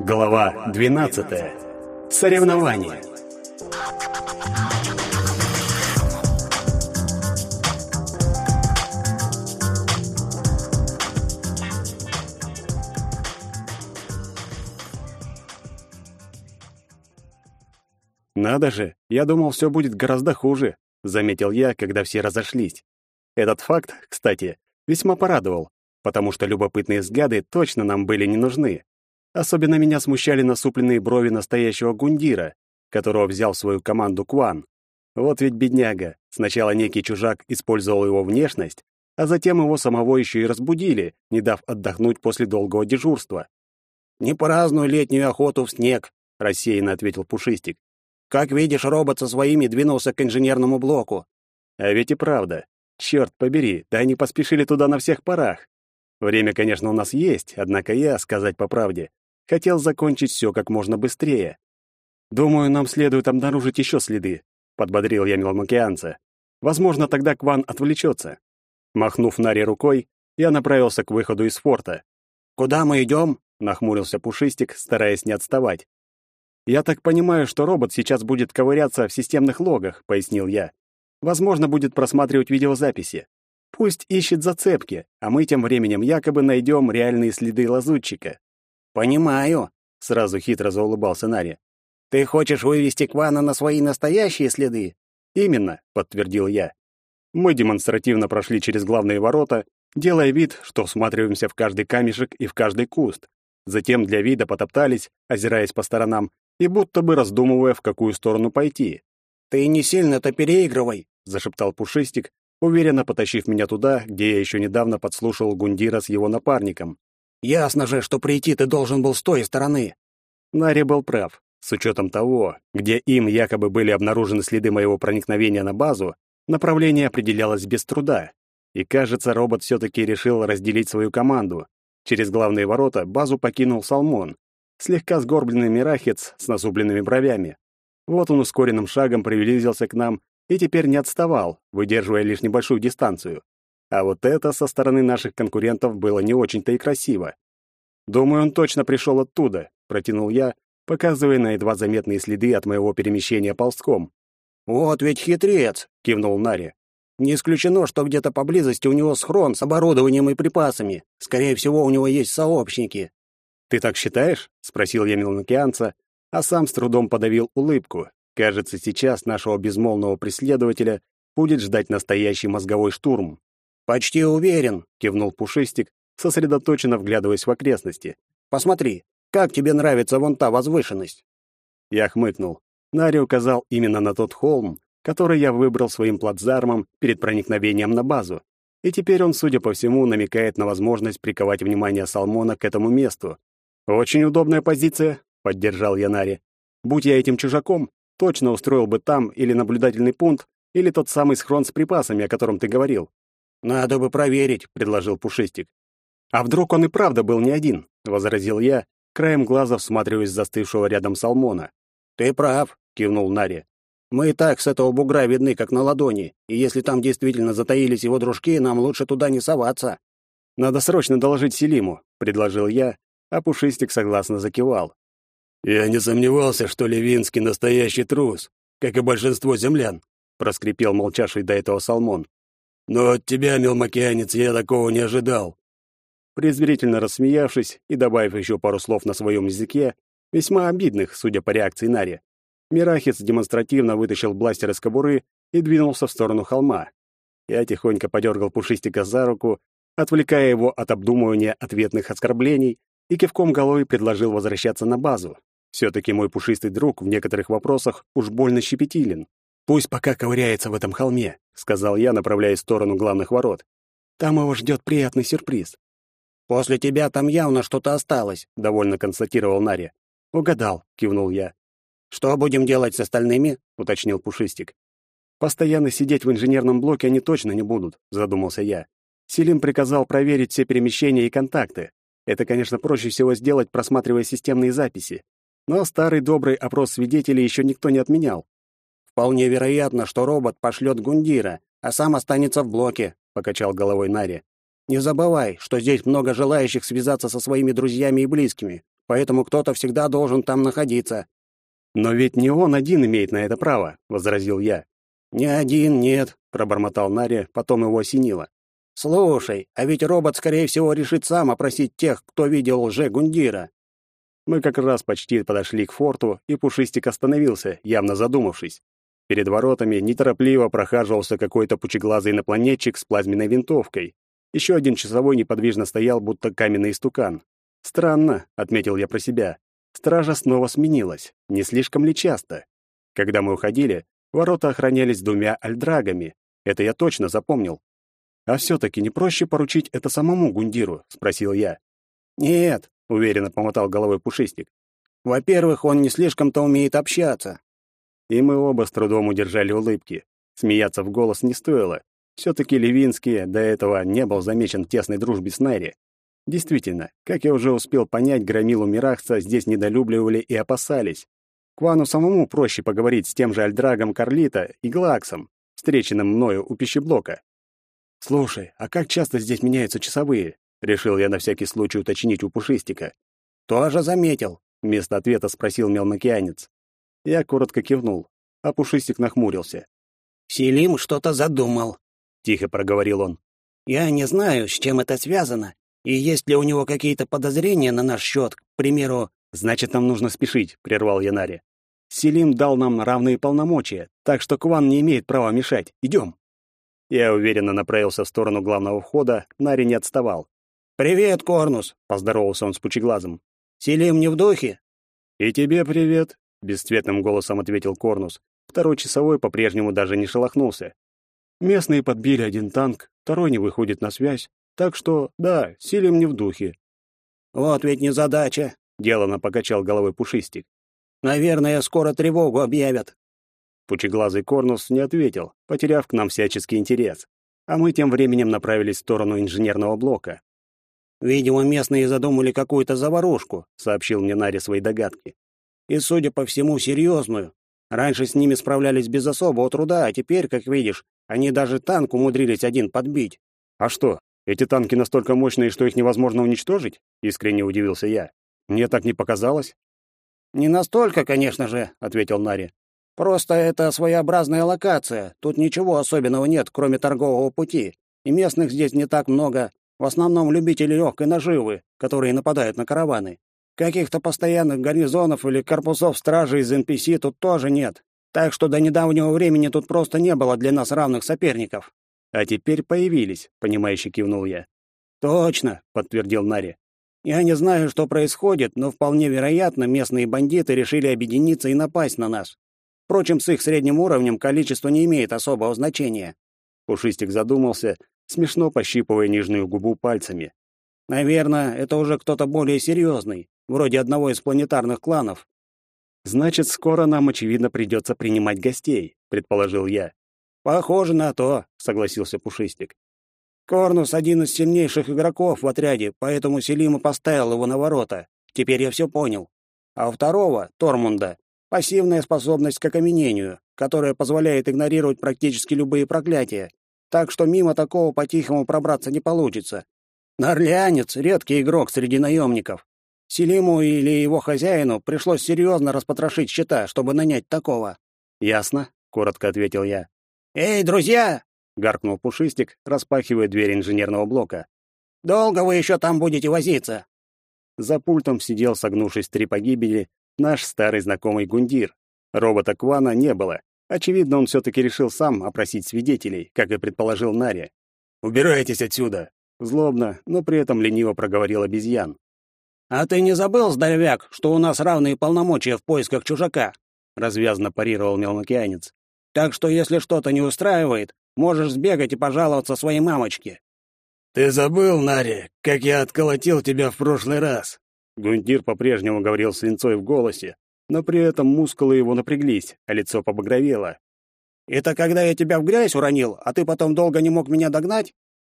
Глава 12. Соревнования. Надо же, я думал, все будет гораздо хуже, заметил я, когда все разошлись. Этот факт, кстати, весьма порадовал, потому что любопытные взгляды точно нам были не нужны. Особенно меня смущали насупленные брови настоящего гундира, которого взял в свою команду Кван. Вот ведь бедняга. Сначала некий чужак использовал его внешность, а затем его самого еще и разбудили, не дав отдохнуть после долгого дежурства. «Не праздную летнюю охоту в снег», — рассеянно ответил Пушистик. «Как видишь, робот со своими двинулся к инженерному блоку». А ведь и правда. Черт побери, да они поспешили туда на всех парах. Время, конечно, у нас есть, однако я, сказать по правде, хотел закончить все как можно быстрее. Думаю, нам следует обнаружить еще следы, подбодрил я мелмокеанца. Возможно, тогда Кван отвлечется. Махнув Наре рукой, я направился к выходу из форта. «Куда мы идем?» — нахмурился Пушистик, стараясь не отставать. «Я так понимаю, что робот сейчас будет ковыряться в системных логах», — пояснил я. «Возможно, будет просматривать видеозаписи. Пусть ищет зацепки, а мы тем временем якобы найдем реальные следы лазутчика. Понимаю, сразу хитро заулыбался Нари. Ты хочешь вывести Квана на свои настоящие следы? Именно, подтвердил я. Мы демонстративно прошли через главные ворота, делая вид, что всматриваемся в каждый камешек и в каждый куст. Затем для вида потоптались, озираясь по сторонам и будто бы раздумывая, в какую сторону пойти. «Ты не сильно-то переигрывай», — зашептал Пушистик, уверенно потащив меня туда, где я еще недавно подслушал Гундира с его напарником. «Ясно же, что прийти ты должен был с той стороны». Нари был прав. С учетом того, где им якобы были обнаружены следы моего проникновения на базу, направление определялось без труда. И, кажется, робот все-таки решил разделить свою команду. Через главные ворота базу покинул Салмон, слегка сгорбленный мирахец с насупленными бровями. Вот он ускоренным шагом приблизился к нам и теперь не отставал, выдерживая лишь небольшую дистанцию. А вот это со стороны наших конкурентов было не очень-то и красиво. «Думаю, он точно пришел оттуда», — протянул я, показывая на едва заметные следы от моего перемещения ползком. «Вот ведь хитрец!» — кивнул Нари. «Не исключено, что где-то поблизости у него схрон с оборудованием и припасами. Скорее всего, у него есть сообщники». «Ты так считаешь?» — спросил я мелнокеанца, а сам с трудом подавил улыбку, Кажется, сейчас нашего безмолвного преследователя будет ждать настоящий мозговой штурм. «Почти уверен», — кивнул Пушистик, сосредоточенно вглядываясь в окрестности. «Посмотри, как тебе нравится вон та возвышенность?» Я хмыкнул. Нари указал именно на тот холм, который я выбрал своим плацдармом перед проникновением на базу. И теперь он, судя по всему, намекает на возможность приковать внимание Салмона к этому месту. «Очень удобная позиция», — поддержал я Нари. «Будь я этим чужаком, точно устроил бы там или наблюдательный пункт, или тот самый схрон с припасами, о котором ты говорил. Надо бы проверить, предложил Пушистик. А вдруг он и правда был не один, возразил я, краем глаза всматриваясь застывшего рядом Салмона. Ты прав, кивнул Нари. Мы и так с этого бугра видны, как на ладони, и если там действительно затаились его дружки, нам лучше туда не соваться. Надо срочно доложить Селиму, предложил я, а Пушистик согласно закивал. «Я не сомневался, что Левинский настоящий трус, как и большинство землян», — проскрипел молчавший до этого Салмон. «Но от тебя, мелмокеанец, я такого не ожидал». Презрительно рассмеявшись и добавив еще пару слов на своем языке, весьма обидных, судя по реакции Нари, Мирахис демонстративно вытащил бластер из кобуры и двинулся в сторону холма. Я тихонько подергал Пушистика за руку, отвлекая его от обдумывания ответных оскорблений, и кивком головы предложил возвращаться на базу. Все-таки мой пушистый друг в некоторых вопросах уж больно щепетилен. «Пусть пока ковыряется в этом холме», — сказал я, направляясь в сторону главных ворот. «Там его ждет приятный сюрприз». «После тебя там явно что-то осталось», — довольно констатировал Нари. «Угадал», — кивнул я. «Что будем делать с остальными?» — уточнил Пушистик. «Постоянно сидеть в инженерном блоке они точно не будут», — задумался я. Селим приказал проверить все перемещения и контакты. Это, конечно, проще всего сделать, просматривая системные записи. Но старый добрый опрос свидетелей еще никто не отменял. «Вполне вероятно, что робот пошлет Гундира, а сам останется в блоке», — покачал головой Нари. «Не забывай, что здесь много желающих связаться со своими друзьями и близкими. поэтому кто-то всегда должен там находиться». «Но ведь не он один имеет на это право», — возразил я. «Не один, нет», — пробормотал Нари, потом его осенило. «Слушай, а ведь робот, скорее всего, решит сам опросить тех, кто видел лже-гундира». Мы как раз почти подошли к форту, и Пушистик остановился, явно задумавшись. Перед воротами неторопливо прохаживался какой-то пучеглазый инопланетчик с плазменной винтовкой. Еще один часовой неподвижно стоял, будто каменный истукан. «Странно», — отметил я про себя. Стража снова сменилась. Не слишком ли часто? Когда мы уходили, ворота охранялись двумя альдрагами. Это я точно запомнил. «А все-таки не проще поручить это самому Гундиру?» — спросил я. «Нет», — уверенно помотал головой Пушистик. «Во-первых, он не слишком-то умеет общаться. И мы оба с трудом удержали улыбки. Смеяться в голос не стоило. Все-таки Левинский до этого не был замечен в тесной дружбе с Нэри. Действительно, как я уже успел понять, громилу Мирахца здесь недолюбливали и опасались. Квану самому проще поговорить с тем же Альдрагом Карлита и Глаксом, встреченным мною у пищеблока. «Слушай, а как часто здесь меняются часовые?» — решил я на всякий случай уточнить у Пушистика. «Тоже заметил», — вместо ответа спросил мелмокеанец. Я коротко кивнул, а Пушистик нахмурился. «Селим что-то задумал», — тихо проговорил он. «Я не знаю, с чем это связано, и есть ли у него какие-то подозрения на наш счет, к примеру...» «Значит, нам нужно спешить», — прервал Янари. «Селим дал нам равные полномочия, так что Кван не имеет права мешать. Идем». Я уверенно направился в сторону главного входа, Нари не отставал. «Привет, Корнус!» — поздоровался он с пучеглазом. «Селим не в духе?» «И тебе привет!» Бесцветным голосом ответил Корнус. Второй часовой по-прежнему даже не шелохнулся. Местные подбили один танк, второй не выходит на связь, так что, да, силим не в духе. Вот ведь не задача, делано покачал головой Пушистик. Наверное, скоро тревогу объявят. Пучеглазый Корнус не ответил, потеряв к нам всяческий интерес. А мы тем временем направились в сторону инженерного блока. «Видимо, местные задумали какую-то заварушку», — сообщил мне Нари свои догадки. И, судя по всему, серьезную. Раньше с ними справлялись без особого труда, а теперь, как видишь, они даже танк умудрились один подбить. А что, эти танки настолько мощные, что их невозможно уничтожить? Искренне удивился я. Мне так не показалось. Не настолько, конечно же, ответил Нари. Просто это своеобразная локация. Тут ничего особенного нет, кроме торгового пути. И местных здесь не так много. В основном любители легкой наживы, которые нападают на караваны. Каких-то постоянных гарнизонов или корпусов стражи из NPC тут тоже нет. Так что до недавнего времени тут просто не было для нас равных соперников. А теперь появились, понимающе кивнул я. Точно, подтвердил Нари. Я не знаю, что происходит, но вполне вероятно, местные бандиты решили объединиться и напасть на нас. Впрочем, с их средним уровнем количество не имеет особого значения. Пушистик задумался, смешно пощипывая нижнюю губу пальцами. Наверное, это уже кто-то более серьезный, вроде одного из планетарных кланов. Значит, скоро нам, очевидно, придется принимать гостей, предположил я. Похоже на то, согласился Пушистик. Корнус один из сильнейших игроков в отряде, поэтому Селима поставил его на ворота. Теперь я все понял. А у второго, Тормунда, пассивная способность к окаменению, которая позволяет игнорировать практически любые проклятия. Так что мимо такого по-тихому пробраться не получится. Норлянец — редкий игрок среди наемников. Селиму или его хозяину пришлось серьезно распотрошить счета, чтобы нанять такого. «Ясно», — коротко ответил я. «Эй, друзья!» — гаркнул Пушистик, распахивая дверь инженерного блока. «Долго вы еще там будете возиться?» За пультом сидел, согнувшись три погибели, наш старый знакомый Гундир. Робота Квана не было. Очевидно, он все-таки решил сам опросить свидетелей, как и предположил Нари. «Убирайтесь отсюда!» Злобно, но при этом лениво проговорил обезьян. «А ты не забыл, здоровяк, что у нас равные полномочия в поисках чужака?» — развязно парировал мелмокеанец. «Так что, если что-то не устраивает, можешь сбегать и пожаловаться своей мамочке». «Ты забыл, Нари, как я отколотил тебя в прошлый раз?» Гундир по-прежнему говорил с линцой в голосе, но при этом мускулы его напряглись, а лицо побагровело. «Это когда я тебя в грязь уронил, а ты потом долго не мог меня догнать?»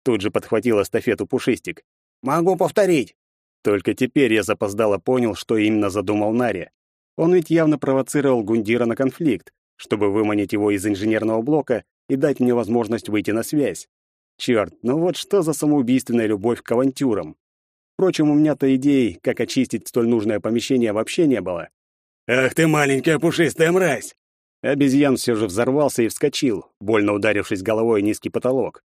Тут же подхватил эстафету Пушистик. «Могу повторить». Только теперь я запоздало понял, что именно задумал Нари. Он ведь явно провоцировал Гундира на конфликт, чтобы выманить его из инженерного блока и дать мне возможность выйти на связь. Черт, ну вот что за самоубийственная любовь к авантюрам. Впрочем, у меня-то идей, как очистить столь нужное помещение, вообще не было. «Ах ты, маленькая пушистая мразь!» Обезьян все же взорвался и вскочил, больно ударившись головой о низкий потолок.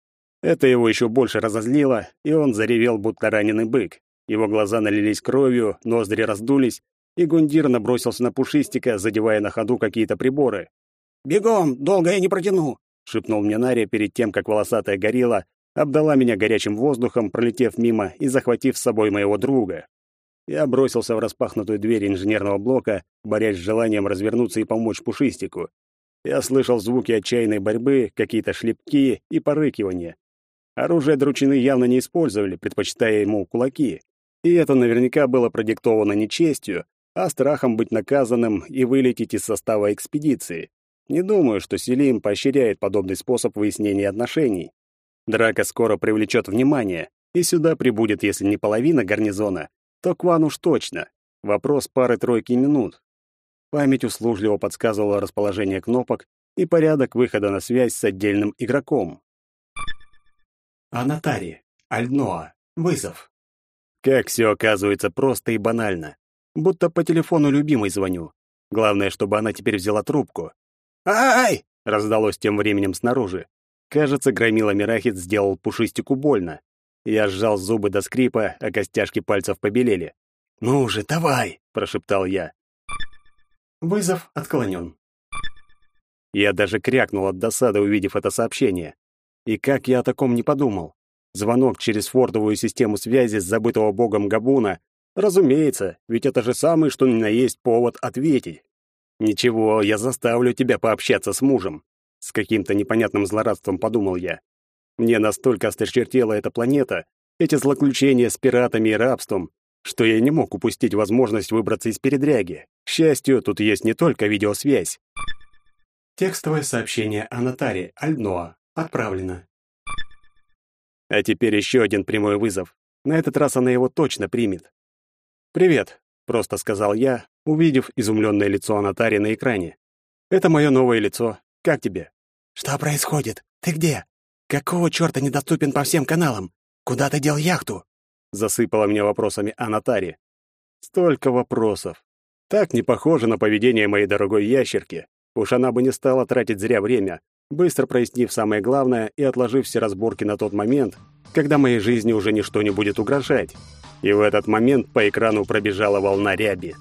Это его еще больше разозлило, и он заревел, будто раненый бык. Его глаза налились кровью, ноздри раздулись, и Гундир набросился на Пушистика, задевая на ходу какие-то приборы. «Бегом, долго я не протяну!» — шепнул мне Нария перед тем, как волосатая горилла обдала меня горячим воздухом, пролетев мимо и захватив с собой моего друга. Я бросился в распахнутую дверь инженерного блока, борясь с желанием развернуться и помочь Пушистику. Я слышал звуки отчаянной борьбы, какие-то шлепки и порыкивания. Оружие дручины явно не использовали, предпочитая ему кулаки. И это наверняка было продиктовано не честью, а страхом быть наказанным и вылететь из состава экспедиции. Не думаю, что Селим поощряет подобный способ выяснения отношений. Драка скоро привлечет внимание, и сюда прибудет, если не половина гарнизона, то Кван уж точно. Вопрос пары-тройки минут. Память услужливо подсказывала расположение кнопок и порядок выхода на связь с отдельным игроком. Анатари, Альноа, вызов. Как все оказывается просто и банально. Будто по телефону любимой звоню. Главное, чтобы она теперь взяла трубку. «Ай!» — раздалось тем временем снаружи. Кажется, громила Мирахит сделал пушистику больно. Я сжал зубы до скрипа, а костяшки пальцев побелели. «Ну же, давай!» — прошептал я. Вызов отклонен. Я даже крякнул от досады, увидев это сообщение. И как я о таком не подумал? Звонок через фордовую систему связи с забытого богом Габуна. Разумеется, ведь это же самый, что ни на есть повод ответить. Ничего, я заставлю тебя пообщаться с мужем. С каким-то непонятным злорадством подумал я. Мне настолько осточертела эта планета, эти злоключения с пиратами и рабством, что я не мог упустить возможность выбраться из передряги. К счастью, тут есть не только видеосвязь. Текстовое сообщение о Натаре Альноа. Отправлено. А теперь еще один прямой вызов. На этот раз она его точно примет. «Привет», — просто сказал я, увидев изумленное лицо Анатари на экране. «Это мое новое лицо. Как тебе?» «Что происходит? Ты где? Какого черта недоступен по всем каналам? Куда ты дел яхту?» Засыпала меня вопросами Анатари. Столько вопросов. Так не похоже на поведение моей дорогой ящерки. Уж она бы не стала тратить зря время, быстро прояснив самое главное и отложив все разборки на тот момент, когда моей жизни уже ничто не будет угрожать. И в этот момент по экрану пробежала волна ряби.